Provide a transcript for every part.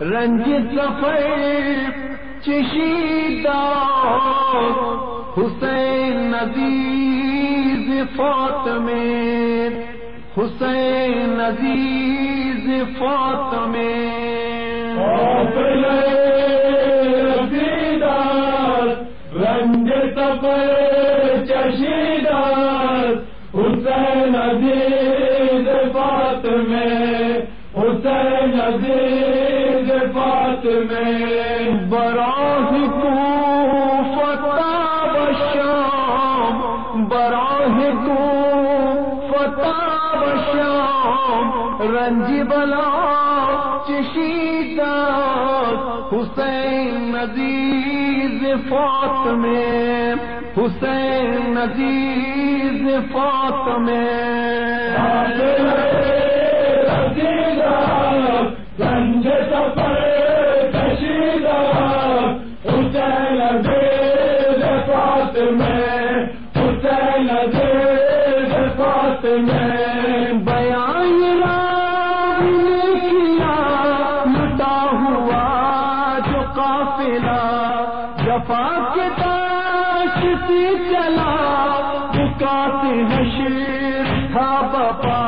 رنج سفر چشیدہ حسین نزیز فوت میں حسین نزیز فوت میں براہ کو فتح بشام براہ کو فتح بشام رنج بلا چشیدہ حسین نزیز فات میں حسین نزیز فات میں حسین میں بیان راہ نے کیا ہوا جو قافلہ جفا کے چلا بکات حشیر تھا بپا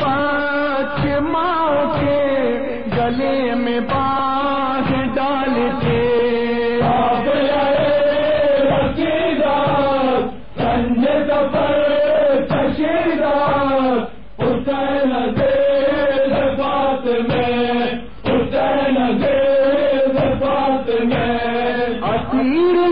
بچے ماں کے گلے میں حسین عزیز فات میں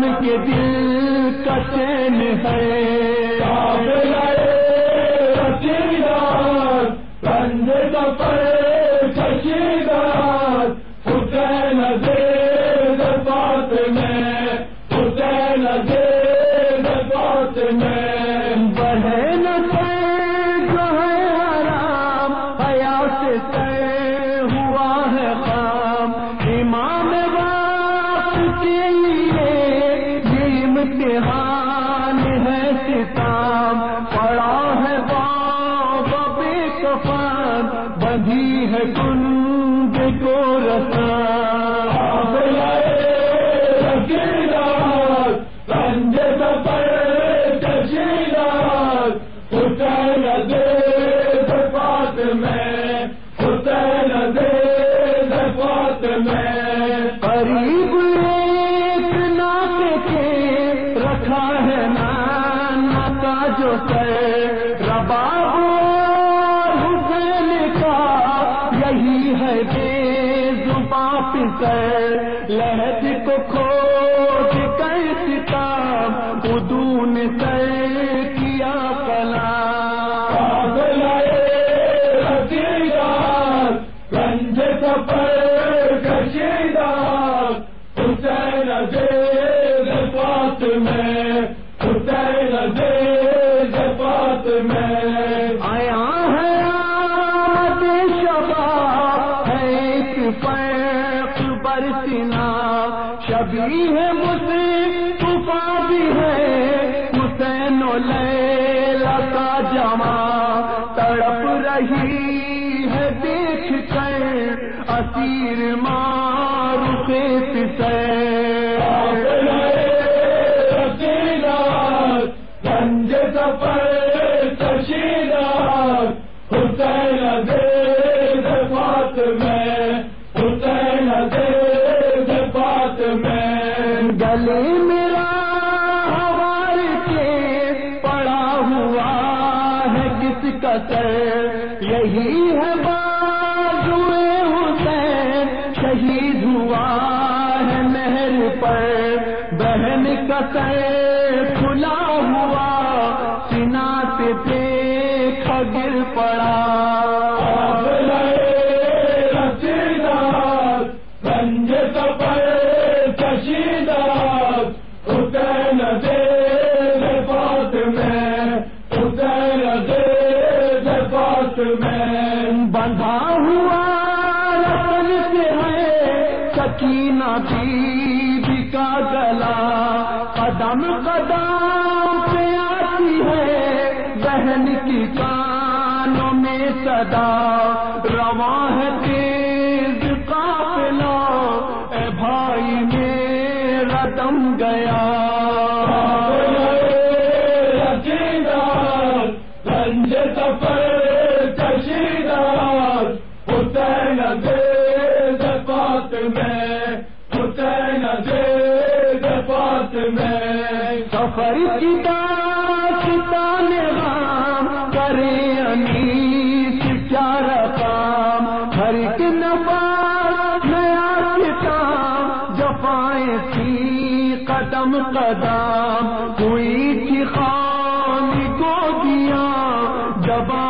حرم کے دل کا چین ہے۔ میں حسین عزیز فات میں، حسین عزیز فات میں۔ قریب ایک ناطے کے رکھا ہے نانا کا جو سر رباب اور حسین کا، یہی ہے بے زباں پسر لہد کو کھوج شبی ہے مصطفیٰ بھی ہے۔ حسین و لیلا کا جمع تڑپ رہی ہے، دیکھ کر اسیر مارو سے گنج کھلا ہوا سنا سے دیکھا گر پڑا بندھا ہوا رسل سے ہے سکینہ بیوی کا گلا قدم قدم پہ آتی ہے، بہن کی کانوں میں صدا۔ رواں ہے تیز قافلہ، اے بھائی میرا دم گیا۔ میں حسین دے فات میں سفر کی داستان غام کرے انیس کیا رقام ہر ایک نفاس نیا کتاب، جفائیں تھی قدم قدم، ہوئی تھی خانی کو دیا دبائیں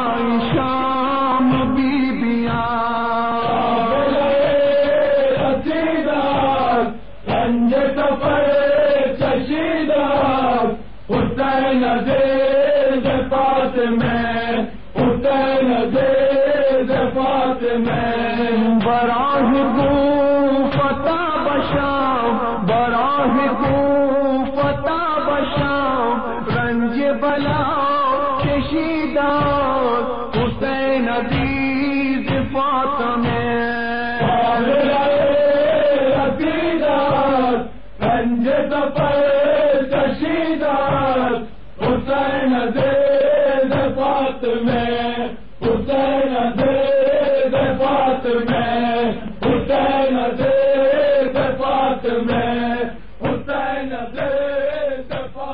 حسین دے میں حسین دے فات میں۔ براہ گو فتح بشام براہ گو فتح بشام رنج بلا کشیدہ، حسین عزیز حسین دے